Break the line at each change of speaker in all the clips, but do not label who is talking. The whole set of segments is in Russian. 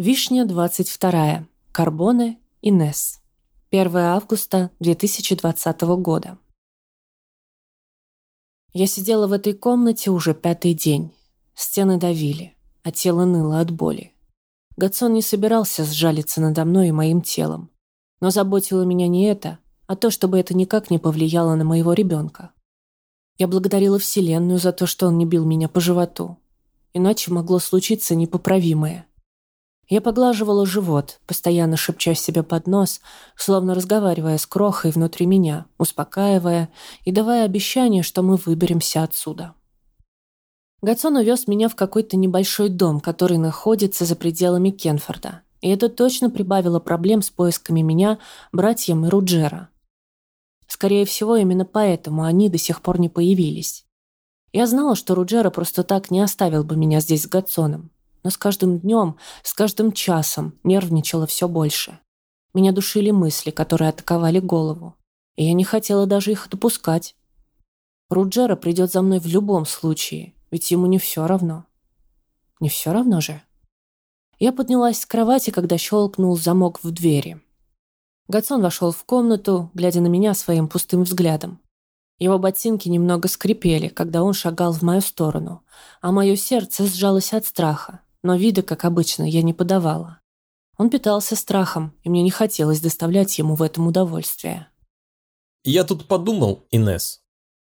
Вишня 22. Карбоне, Инес. 1 августа 2020 года. Я сидела в этой комнате уже пятый день. Стены давили, а тело ныло от боли. Гацон не собирался сжалиться надо мной и моим телом. Но заботило меня не это, а то, чтобы это никак не повлияло на моего ребенка. Я благодарила Вселенную за то, что он не бил меня по животу. Иначе могло случиться непоправимое. Я поглаживала живот, постоянно шепча себе под нос, словно разговаривая с крохой внутри меня, успокаивая и давая обещание, что мы выберемся отсюда. Гацон увез меня в какой-то небольшой дом, который находится за пределами Кенфорда. И это точно прибавило проблем с поисками меня, братьям и Руджера. Скорее всего, именно поэтому они до сих пор не появились. Я знала, что Руджера просто так не оставил бы меня здесь с Гатсоном но с каждым днем, с каждым часом нервничала все больше. Меня душили мысли, которые атаковали голову. И я не хотела даже их допускать. Руджера придет за мной в любом случае, ведь ему не все равно. Не все равно же. Я поднялась с кровати, когда щелкнул замок в двери. Гацон вошел в комнату, глядя на меня своим пустым взглядом. Его ботинки немного скрипели, когда он шагал в мою сторону, а мое сердце сжалось от страха но вида, как обычно, я не подавала. Он питался страхом, и мне не хотелось доставлять ему в этом удовольствие.
«Я тут подумал, Инес.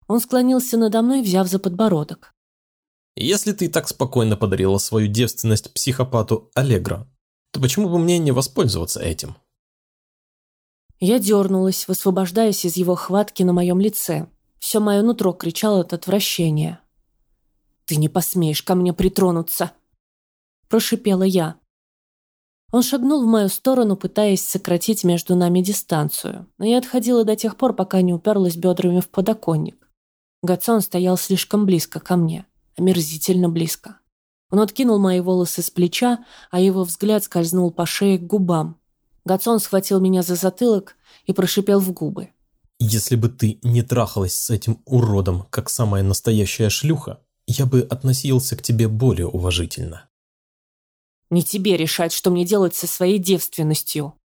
Он склонился надо мной, взяв за подбородок.
«Если ты так спокойно подарила свою девственность психопату Аллегро, то почему бы мне не воспользоваться этим?»
Я дернулась, высвобождаясь из его хватки на моем лице. Все мое нутро кричало от отвращения. «Ты не посмеешь ко мне притронуться!» Прошипела я. Он шагнул в мою сторону, пытаясь сократить между нами дистанцию, но я отходила до тех пор, пока не уперлась бедрами в подоконник. Гацон стоял слишком близко ко мне, омерзительно близко. Он откинул мои волосы с плеча, а его взгляд скользнул по шее к губам. Гацон схватил меня за затылок и прошипел в губы.
«Если бы ты не трахалась с этим уродом, как самая настоящая шлюха, я бы относился к тебе более уважительно».
Не тебе решать, что мне делать со своей девственностью.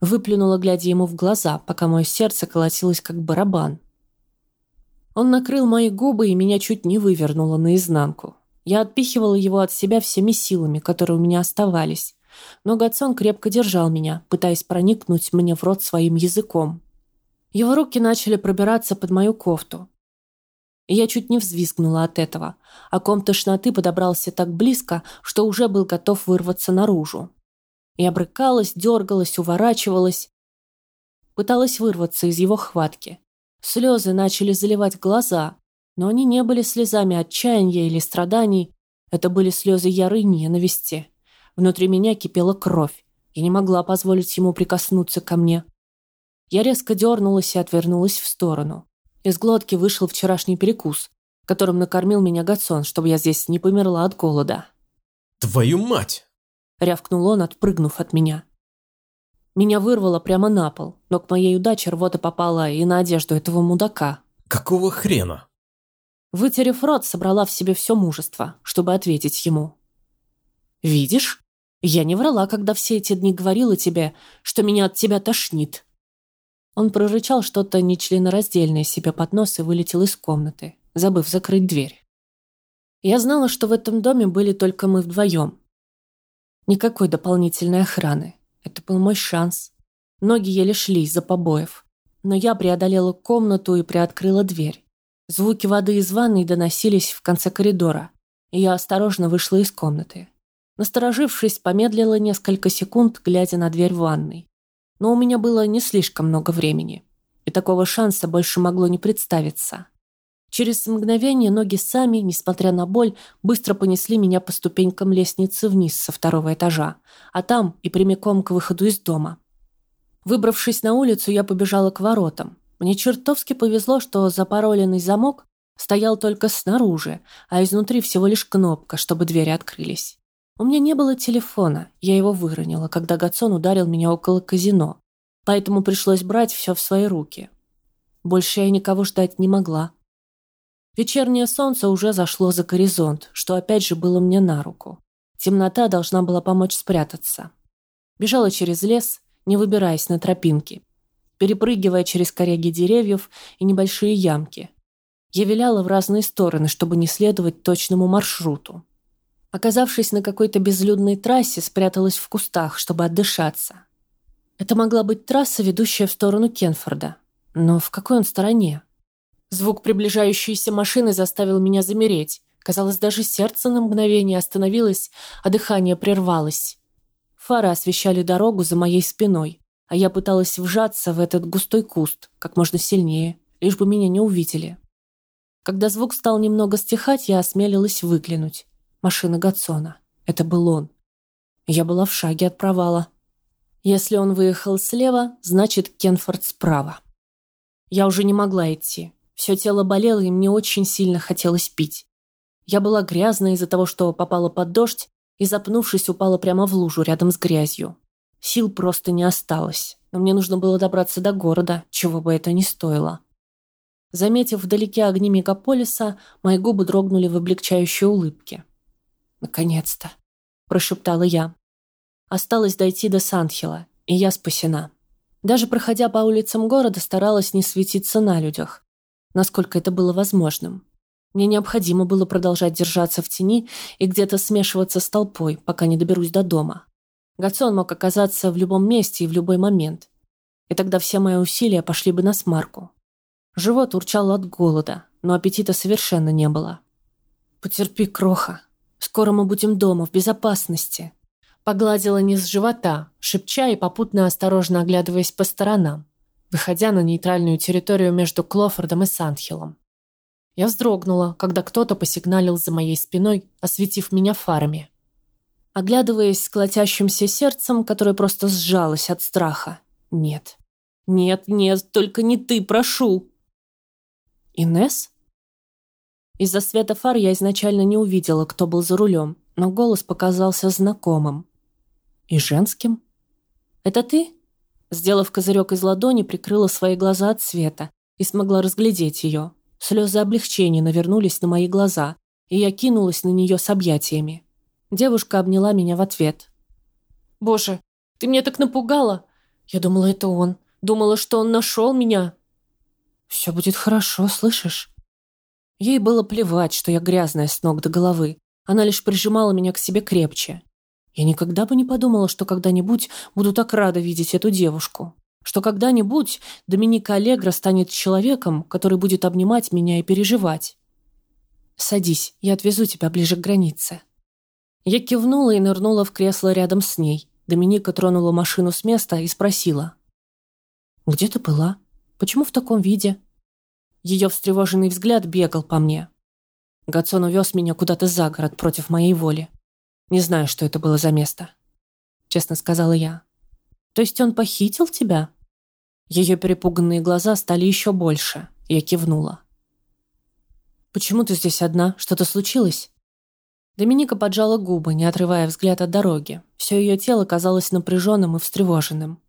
Выплюнула, глядя ему в глаза, пока мое сердце колотилось, как барабан. Он накрыл мои губы, и меня чуть не вывернуло наизнанку. Я отпихивала его от себя всеми силами, которые у меня оставались. Но Гацон крепко держал меня, пытаясь проникнуть мне в рот своим языком. Его руки начали пробираться под мою кофту, я чуть не взвизгнула от этого, а ком тошноты подобрался так близко, что уже был готов вырваться наружу. Я брыкалась, дергалась, уворачивалась. Пыталась вырваться из его хватки. Слезы начали заливать глаза, но они не были слезами отчаяния или страданий, это были слезы ярой ненависти. Внутри меня кипела кровь. Я не могла позволить ему прикоснуться ко мне. Я резко дернулась и отвернулась в сторону. Из глотки вышел вчерашний перекус, которым накормил меня Гацон, чтобы я здесь не померла от голода.
«Твою мать!»
– рявкнул он, отпрыгнув от меня. Меня вырвало прямо на пол, но к моей удаче рвота попала и на одежду этого мудака.
«Какого хрена?»
Вытерев рот, собрала в себе все мужество, чтобы ответить ему. «Видишь? Я не врала, когда все эти дни говорила тебе, что меня от тебя тошнит. Он прорычал что-то нечленораздельное себе под нос и вылетел из комнаты, забыв закрыть дверь. Я знала, что в этом доме были только мы вдвоем. Никакой дополнительной охраны. Это был мой шанс. Ноги еле шли из-за побоев. Но я преодолела комнату и приоткрыла дверь. Звуки воды из ванной доносились в конце коридора, и я осторожно вышла из комнаты. Насторожившись, помедлила несколько секунд, глядя на дверь ванной но у меня было не слишком много времени, и такого шанса больше могло не представиться. Через мгновение ноги сами, несмотря на боль, быстро понесли меня по ступенькам лестницы вниз со второго этажа, а там и прямиком к выходу из дома. Выбравшись на улицу, я побежала к воротам. Мне чертовски повезло, что запароленный замок стоял только снаружи, а изнутри всего лишь кнопка, чтобы двери открылись. У меня не было телефона, я его выронила, когда Гацон ударил меня около казино, поэтому пришлось брать все в свои руки. Больше я никого ждать не могла. Вечернее солнце уже зашло за горизонт, что опять же было мне на руку. Темнота должна была помочь спрятаться. Бежала через лес, не выбираясь на тропинки, перепрыгивая через коряги деревьев и небольшие ямки. Я виляла в разные стороны, чтобы не следовать точному маршруту. Оказавшись на какой-то безлюдной трассе, спряталась в кустах, чтобы отдышаться. Это могла быть трасса, ведущая в сторону Кенфорда. Но в какой он стороне? Звук приближающейся машины заставил меня замереть. Казалось, даже сердце на мгновение остановилось, а дыхание прервалось. Фары освещали дорогу за моей спиной, а я пыталась вжаться в этот густой куст как можно сильнее, лишь бы меня не увидели. Когда звук стал немного стихать, я осмелилась выглянуть. Машина Гатсона. Это был он. Я была в шаге от провала. Если он выехал слева, значит, Кенфорд справа. Я уже не могла идти. Все тело болело, и мне очень сильно хотелось пить. Я была грязная из-за того, что попала под дождь, и, запнувшись, упала прямо в лужу рядом с грязью. Сил просто не осталось, но мне нужно было добраться до города, чего бы это ни стоило. Заметив вдалеке огни мегаполиса, мои губы дрогнули в облегчающей улыбке. «Наконец-то!» – прошептала я. Осталось дойти до Санхила, и я спасена. Даже проходя по улицам города, старалась не светиться на людях, насколько это было возможным. Мне необходимо было продолжать держаться в тени и где-то смешиваться с толпой, пока не доберусь до дома. Гацон мог оказаться в любом месте и в любой момент. И тогда все мои усилия пошли бы на смарку. Живот урчал от голода, но аппетита совершенно не было. «Потерпи, кроха. Скоро мы будем дома, в безопасности». Погладила низ живота, шепча и попутно осторожно оглядываясь по сторонам, выходя на нейтральную территорию между Клофордом и Сандхиллом. Я вздрогнула, когда кто-то посигналил за моей спиной, осветив меня фарами. Оглядываясь с колотящимся сердцем, которое просто сжалось от страха. Нет. Нет, нет, только не ты, прошу. Инес? Из-за света фар я изначально не увидела, кто был за рулем, но голос показался знакомым. И женским. «Это ты?» Сделав козырек из ладони, прикрыла свои глаза от света и смогла разглядеть ее. Слезы облегчения навернулись на мои глаза, и я кинулась на нее с объятиями. Девушка обняла меня в ответ. «Боже, ты меня так напугала! Я думала, это он. Думала, что он нашел меня!» «Все будет хорошо, слышишь?» Ей было плевать, что я грязная с ног до головы. Она лишь прижимала меня к себе крепче. Я никогда бы не подумала, что когда-нибудь буду так рада видеть эту девушку что когда-нибудь Доминика Аллегра станет человеком, который будет обнимать меня и переживать. «Садись, я отвезу тебя ближе к границе». Я кивнула и нырнула в кресло рядом с ней. Доминика тронула машину с места и спросила. «Где ты была? Почему в таком виде?» Ее встревоженный взгляд бегал по мне. Гацон увез меня куда-то за город против моей воли. Не знаю, что это было за место. Честно сказала я. То есть он похитил тебя?» Ее перепуганные глаза стали еще больше. Я кивнула. «Почему ты здесь одна? Что-то случилось?» Доминика поджала губы, не отрывая взгляд от дороги. Все ее тело казалось напряженным и встревоженным.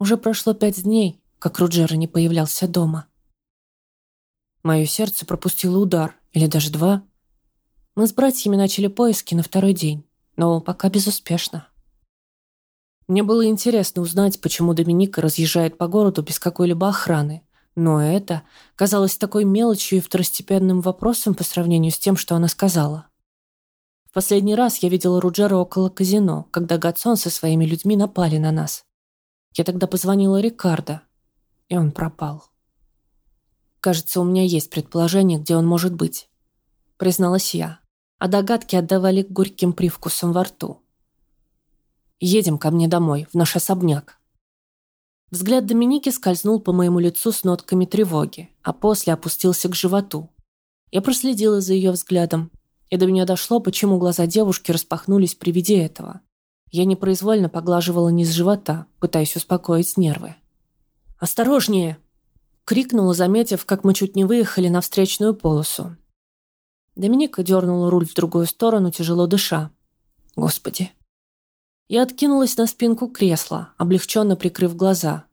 Уже прошло пять дней, как Руджера не появлялся дома. Мое сердце пропустило удар, или даже два. Мы с братьями начали поиски на второй день, но пока безуспешно. Мне было интересно узнать, почему Доминика разъезжает по городу без какой-либо охраны. Но это казалось такой мелочью и второстепенным вопросом по сравнению с тем, что она сказала. В последний раз я видела Руджера около казино, когда Гатсон со своими людьми напали на нас. Я тогда позвонила Рикардо, и он пропал. Кажется, у меня есть предположение, где он может быть. Призналась я, а догадки отдавали горьким привкусом во рту. Едем ко мне домой, в наш особняк». Взгляд Доминики скользнул по моему лицу с нотками тревоги, а после опустился к животу. Я проследила за ее взглядом, и до меня дошло, почему глаза девушки распахнулись при виде этого. Я непроизвольно поглаживала низ живота, пытаясь успокоить нервы. «Осторожнее!» — крикнула, заметив, как мы чуть не выехали на встречную полосу. Доминика дернула руль в другую сторону, тяжело дыша. «Господи, я откинулась на спинку кресла, облегченно прикрыв глаза.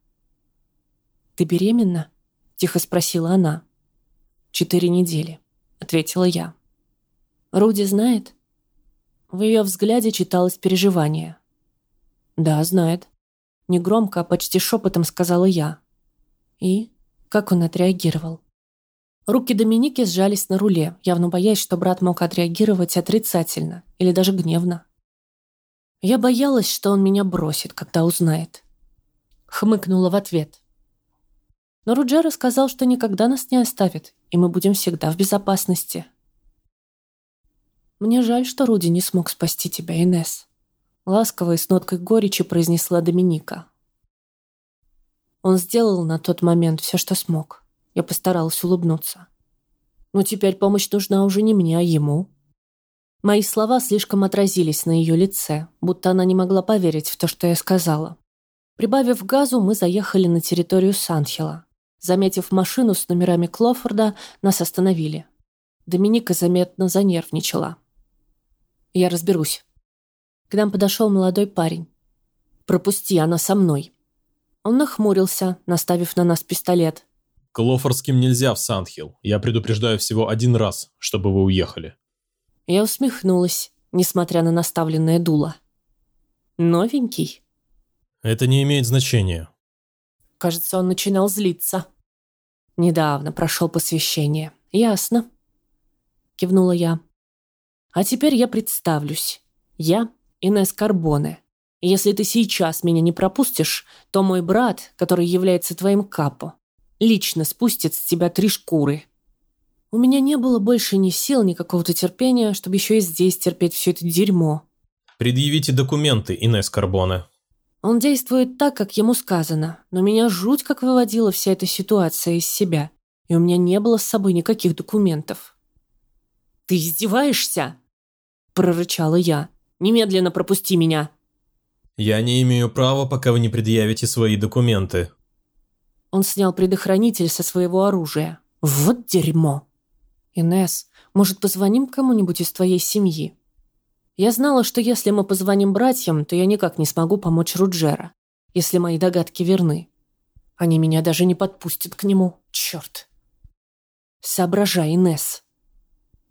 «Ты беременна?» – тихо спросила она. «Четыре недели», – ответила я. «Руди знает?» В ее взгляде читалось переживание. «Да, знает». Негромко, почти шепотом сказала я. И как он отреагировал? Руки Доминики сжались на руле, явно боясь, что брат мог отреагировать отрицательно или даже гневно. Я боялась, что он меня бросит, когда узнает. Хмыкнула в ответ. Но Руджера сказал, что никогда нас не оставит, и мы будем всегда в безопасности. Мне жаль, что Руди не смог спасти тебя, Инес. Ласково и с ноткой горечи произнесла Доминика. Он сделал на тот момент все, что смог. Я постаралась улыбнуться. Но теперь помощь нужна уже не мне, а ему. Мои слова слишком отразились на ее лице, будто она не могла поверить в то, что я сказала. Прибавив газу, мы заехали на территорию Санхела. Заметив машину с номерами Клофорда, нас остановили. Доминика заметно занервничала. «Я разберусь». К нам подошел молодой парень. «Пропусти, она со мной». Он нахмурился, наставив на нас пистолет.
Клофорским нельзя в Сандхилл. Я предупреждаю всего один раз, чтобы вы уехали.
Я усмехнулась, несмотря на наставленное дуло. Новенький?
Это не имеет значения.
Кажется, он начинал злиться. Недавно прошел посвящение. Ясно. Кивнула я. А теперь я представлюсь. Я Инесс Карбоне. И если ты сейчас меня не пропустишь, то мой брат, который является твоим капо, лично спустит с тебя три шкуры. У меня не было больше ни сил, ни какого-то терпения, чтобы еще и здесь терпеть все это дерьмо.
Предъявите документы, Инесс Карбоне.
Он действует так, как ему сказано, но меня жуть как выводила вся эта ситуация из себя, и у меня не было с собой никаких документов. «Ты издеваешься?» – прорычала я. «Немедленно пропусти меня!»
«Я не имею права, пока вы не предъявите свои документы»,
он снял предохранитель со своего оружия. Вот дерьмо. Инес, может, позвоним кому-нибудь из твоей семьи? Я знала, что если мы позвоним братьям, то я никак не смогу помочь Руджера, если мои догадки верны. Они меня даже не подпустят к нему. Черт. Соображай, Инес.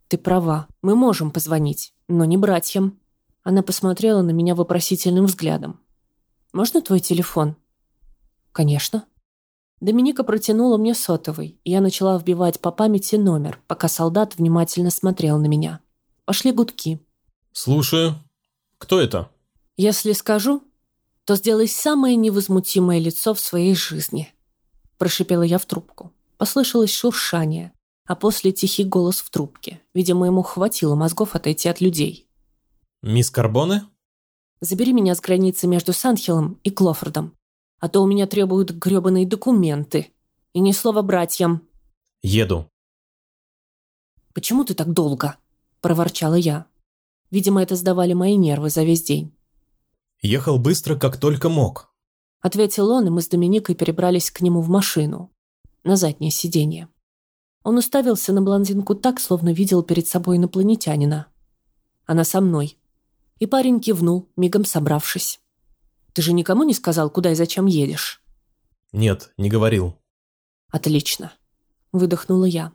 Ты права, мы можем позвонить, но не братьям. Она посмотрела на меня вопросительным взглядом. «Можно твой телефон?» «Конечно». Доминика протянула мне сотовый, и я начала вбивать по памяти номер, пока солдат внимательно смотрел на меня. Пошли гудки.
«Слушаю. Кто это?»
«Если скажу, то сделай самое невозмутимое лицо в своей жизни», прошипела я в трубку. Послышалось шуршание, а после тихий голос в трубке. Видимо, ему хватило мозгов отойти от людей.
«Мисс Карбоне?»
«Забери меня с границы между Санхелом и Клофордом а то у меня требуют грёбаные документы. И ни слова братьям».
«Еду».
«Почему ты так долго?» – проворчала я. Видимо, это сдавали мои нервы за весь день.
«Ехал быстро, как только мог», –
ответил он, и мы с Доминикой перебрались к нему в машину, на заднее сиденье. Он уставился на блондинку так, словно видел перед собой инопланетянина. Она со мной. И парень кивнул, мигом собравшись. Ты же никому не сказал, куда и зачем едешь?»
«Нет, не говорил».
«Отлично», – выдохнула я.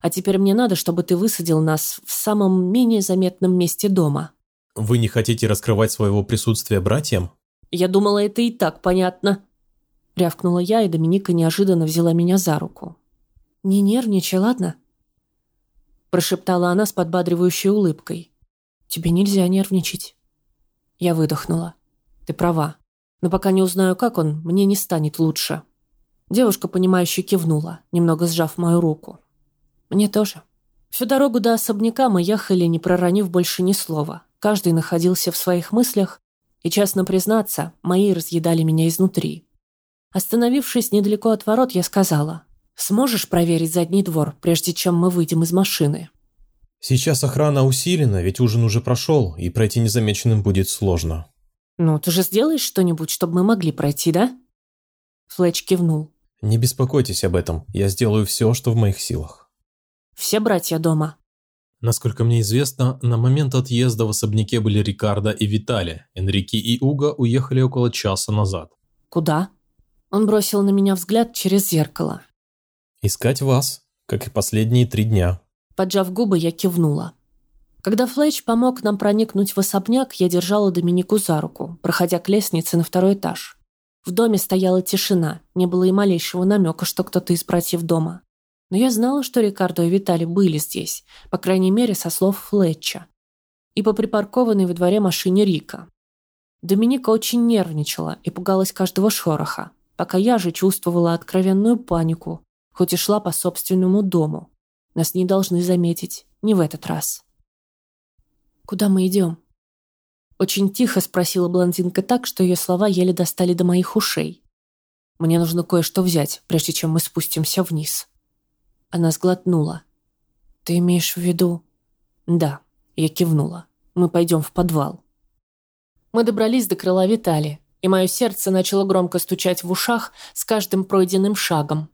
«А теперь мне надо, чтобы ты высадил нас в самом менее заметном месте дома».
«Вы не хотите раскрывать своего присутствия братьям?»
«Я думала, это и так понятно», – рявкнула я, и Доминика неожиданно взяла меня за руку. «Не нервничай, ладно?» Прошептала она с подбадривающей улыбкой. «Тебе нельзя нервничать». Я выдохнула. Ты права. Но пока не узнаю, как он, мне не станет лучше. Девушка, понимающе кивнула, немного сжав мою руку. Мне тоже. Всю дорогу до особняка мы ехали, не проронив больше ни слова. Каждый находился в своих мыслях, и, честно признаться, мои разъедали меня изнутри. Остановившись недалеко от ворот, я сказала, «Сможешь проверить задний двор, прежде чем мы выйдем из машины?»
«Сейчас охрана усилена, ведь ужин уже прошел, и пройти незамеченным будет сложно»,
«Ну, ты же сделаешь что-нибудь, чтобы мы могли пройти, да?» Флетч кивнул.
«Не беспокойтесь об этом. Я сделаю все, что в моих силах».
«Все братья дома?»
Насколько мне известно, на момент отъезда в особняке были Рикардо и Витали. Энрике и Уго уехали около часа назад.
«Куда?» Он бросил на меня взгляд через зеркало.
«Искать вас, как и последние три дня».
Поджав губы, я кивнула. Когда Флетч помог нам проникнуть в особняк, я держала Доминику за руку, проходя к лестнице на второй этаж. В доме стояла тишина, не было и малейшего намека, что кто-то из братьев дома. Но я знала, что Рикардо и Витали были здесь, по крайней мере, со слов Флетча. И по припаркованной во дворе машине Рика. Доминика очень нервничала и пугалась каждого шороха, пока я же чувствовала откровенную панику, хоть и шла по собственному дому. Нас не должны заметить, не в этот раз. «Куда мы идем?» Очень тихо спросила блондинка так, что ее слова еле достали до моих ушей. «Мне нужно кое-что взять, прежде чем мы спустимся вниз». Она сглотнула. «Ты имеешь в виду...» «Да», я кивнула. «Мы пойдем в подвал». Мы добрались до крыла Витали, и мое сердце начало громко стучать в ушах с каждым пройденным шагом.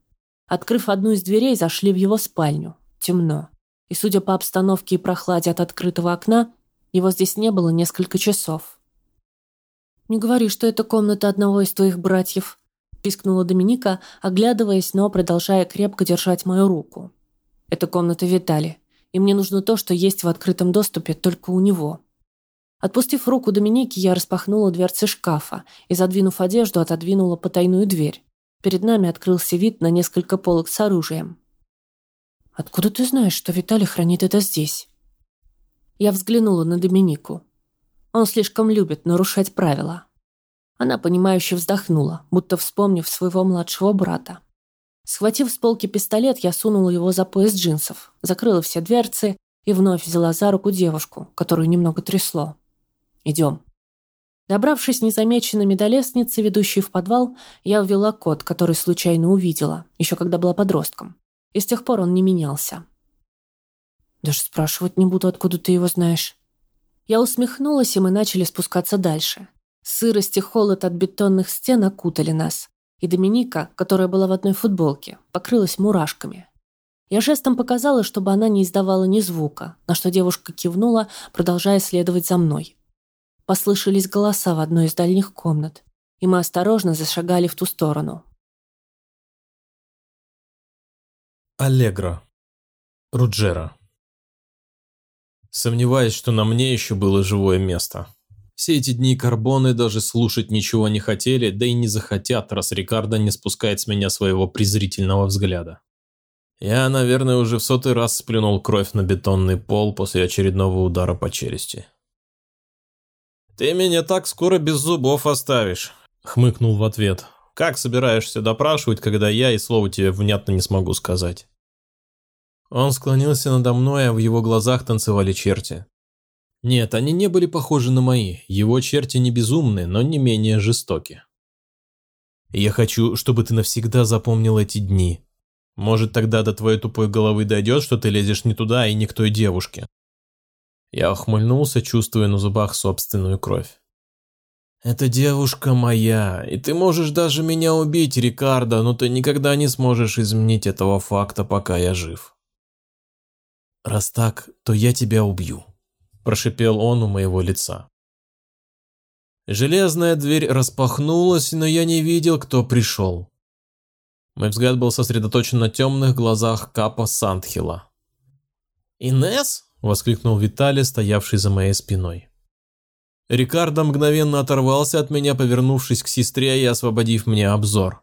Открыв одну из дверей, зашли в его спальню. Темно. И, судя по обстановке и прохладе от открытого окна, его здесь не было несколько часов. «Не говори, что это комната одного из твоих братьев», – пискнула Доминика, оглядываясь, но продолжая крепко держать мою руку. «Это комната Витали, и мне нужно то, что есть в открытом доступе только у него». Отпустив руку Доминики, я распахнула дверцы шкафа и, задвинув одежду, отодвинула потайную дверь. Перед нами открылся вид на несколько полок с оружием. «Откуда ты знаешь, что Виталий хранит это здесь?» Я взглянула на Доминику. Он слишком любит нарушать правила. Она, понимающе вздохнула, будто вспомнив своего младшего брата. Схватив с полки пистолет, я сунула его за пояс джинсов, закрыла все дверцы и вновь взяла за руку девушку, которую немного трясло. «Идем». Добравшись незамеченными до лестницы, ведущей в подвал, я ввела код, который случайно увидела, еще когда была подростком. И с тех пор он не менялся. Даже спрашивать не буду, откуда ты его знаешь. Я усмехнулась, и мы начали спускаться дальше. Сырость и холод от бетонных стен окутали нас. И Доминика, которая была в одной футболке, покрылась мурашками. Я жестом показала, чтобы она не издавала ни звука, на что девушка кивнула, продолжая следовать за мной. Послышались голоса в одной из дальних комнат, и мы осторожно зашагали в ту сторону.
Аллегро. Руджера. Сомневаюсь, что на мне еще было живое место. Все эти дни карбоны даже слушать ничего не хотели, да и не захотят, раз Рикардо не спускает с меня своего презрительного взгляда. Я, наверное, уже в сотый раз сплюнул кровь на бетонный пол после очередного удара по челюсти. «Ты меня так скоро без зубов оставишь», — хмыкнул в ответ. «Как собираешься допрашивать, когда я и слова тебе внятно не смогу сказать?» Он склонился надо мной, а в его глазах танцевали черти. Нет, они не были похожи на мои. Его черти не безумны, но не менее жестоки. Я хочу, чтобы ты навсегда запомнил эти дни. Может, тогда до твоей тупой головы дойдет, что ты лезешь не туда и не к той девушке. Я ухмыльнулся, чувствуя на зубах собственную кровь. «Эта девушка моя, и ты можешь даже меня убить, Рикардо, но ты никогда не сможешь изменить этого факта, пока я жив». «Раз так, то я тебя убью», – прошипел он у моего лица. Железная дверь распахнулась, но я не видел, кто пришел. Мой взгляд был сосредоточен на темных глазах Капа Сандхила. «Инесс?» – воскликнул Виталий, стоявший за моей спиной. Рикардо мгновенно оторвался от меня, повернувшись к сестре и освободив мне обзор.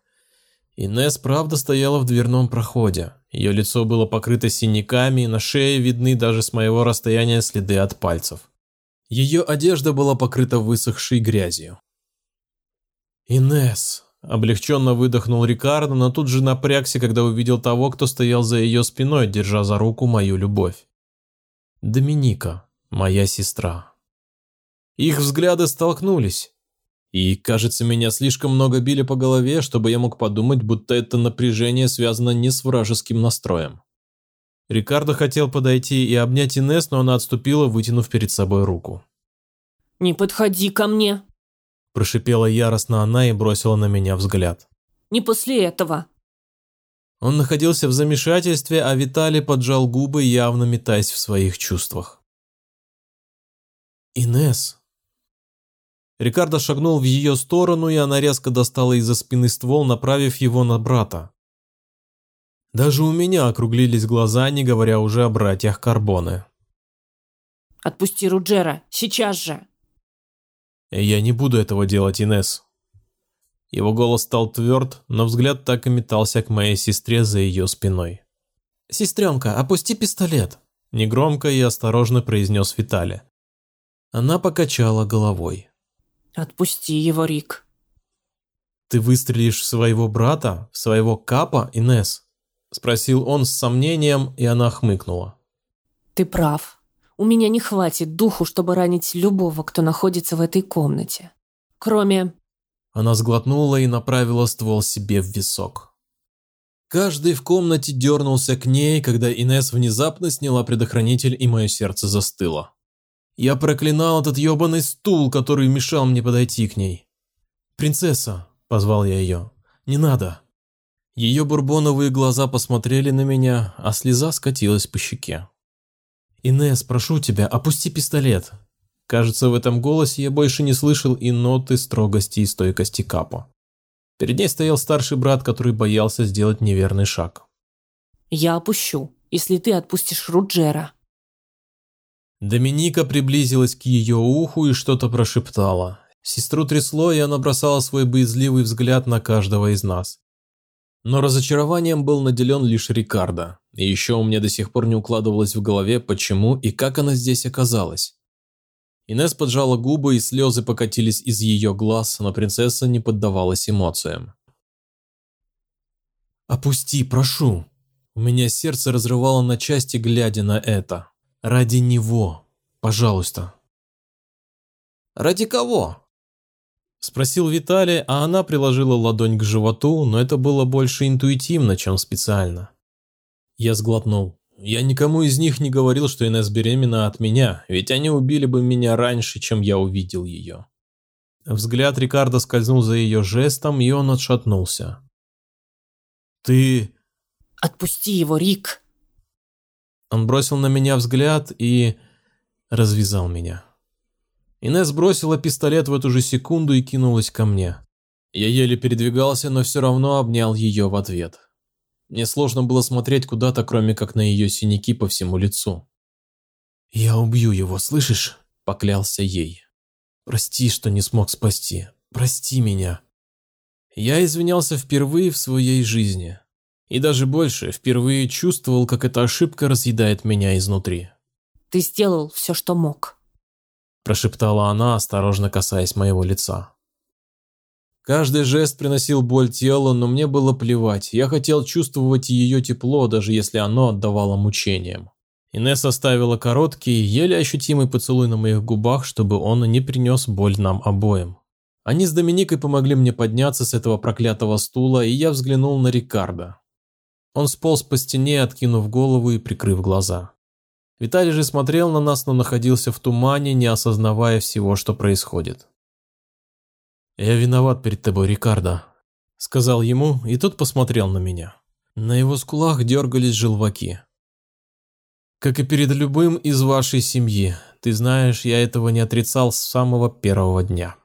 Инесс правда стояла в дверном проходе. Ее лицо было покрыто синяками, на шее видны даже с моего расстояния следы от пальцев. Ее одежда была покрыта высохшей грязью. «Инесс!» – облегченно выдохнул Рикардо, но тут же напрягся, когда увидел того, кто стоял за ее спиной, держа за руку мою любовь. Доминика, моя сестра. Их взгляды столкнулись. И, кажется, меня слишком много били по голове, чтобы я мог подумать, будто это напряжение связано не с вражеским настроем. Рикардо хотел подойти и обнять Инесс, но она отступила, вытянув перед собой руку.
«Не подходи ко мне!»
Прошипела яростно она и бросила на меня взгляд.
«Не после этого!»
Он находился в замешательстве, а Виталий поджал губы, явно метаясь в своих чувствах. «Инесс», Рикардо шагнул в ее сторону, и она резко достала из-за спины ствол, направив его на брата. Даже у меня округлились глаза, не говоря уже о братьях Карбоне.
Отпусти Руджера, сейчас же!»
«Я не буду этого делать, Инес. Его голос стал тверд, но взгляд так и метался к моей сестре за ее спиной. «Сестренка, опусти пистолет!» Негромко и осторожно произнес Виталий. Она покачала головой.
«Отпусти его, Рик».
«Ты выстрелишь в своего брата, в своего капа, Инес?» Спросил он с сомнением, и она хмыкнула.
«Ты прав. У меня не хватит духу, чтобы ранить любого, кто находится в этой комнате. Кроме
она сглотнула и направила ствол себе в висок. Каждый в комнате дернулся к ней, когда Инес внезапно сняла предохранитель и мое сердце застыло. Я проклинал этот ебаный стул, который мешал мне подойти к ней. «Принцесса», – позвал я ее, – «не надо». Ее бурбоновые глаза посмотрели на меня, а слеза скатилась по щеке. «Инесс, прошу тебя, опусти пистолет. Кажется, в этом голосе я больше не слышал и ноты строгости и стойкости Капо. Перед ней стоял старший брат, который боялся сделать неверный шаг.
«Я опущу, если ты отпустишь Руджера».
Доминика приблизилась к ее уху и что-то прошептала. Сестру трясло, и она бросала свой боязливый взгляд на каждого из нас. Но разочарованием был наделен лишь Рикардо. И еще у меня до сих пор не укладывалось в голове, почему и как она здесь оказалась. Инес поджала губы, и слезы покатились из ее глаз, но принцесса не поддавалась эмоциям. «Опусти, прошу!» У меня сердце разрывало на части, глядя на это. «Ради него! Пожалуйста!» «Ради кого?» Спросил Виталий, а она приложила ладонь к животу, но это было больше интуитивно, чем специально. Я сглотнул. Я никому из них не говорил, что Инесс беременна от меня, ведь они убили бы меня раньше, чем я увидел ее. Взгляд Рикардо скользнул за ее жестом, и он отшатнулся. «Ты...»
«Отпусти его, Рик!»
Он бросил на меня взгляд и... развязал меня. Инесс бросила пистолет в эту же секунду и кинулась ко мне. Я еле передвигался, но все равно обнял ее в ответ. Мне сложно было смотреть куда-то, кроме как на ее синяки по всему лицу. «Я убью его, слышишь?» – поклялся ей. «Прости, что не смог спасти. Прости меня». Я извинялся впервые в своей жизни. И даже больше, впервые чувствовал, как эта ошибка разъедает меня изнутри.
«Ты сделал все, что мог», –
прошептала она, осторожно касаясь моего лица. Каждый жест приносил боль телу, но мне было плевать. Я хотел чувствовать ее тепло, даже если оно отдавало мучениям. Инесса оставила короткий, еле ощутимый поцелуй на моих губах, чтобы он не принес боль нам обоим. Они с Доминикой помогли мне подняться с этого проклятого стула, и я взглянул на Рикардо. Он сполз по стене, откинув голову и прикрыв глаза. Виталий же смотрел на нас, но находился в тумане, не осознавая всего, что происходит. «Я виноват перед тобой, Рикардо», – сказал ему, и тот посмотрел на меня. На его скулах дергались желваки. «Как и перед любым из вашей семьи, ты знаешь, я этого не отрицал с самого первого дня».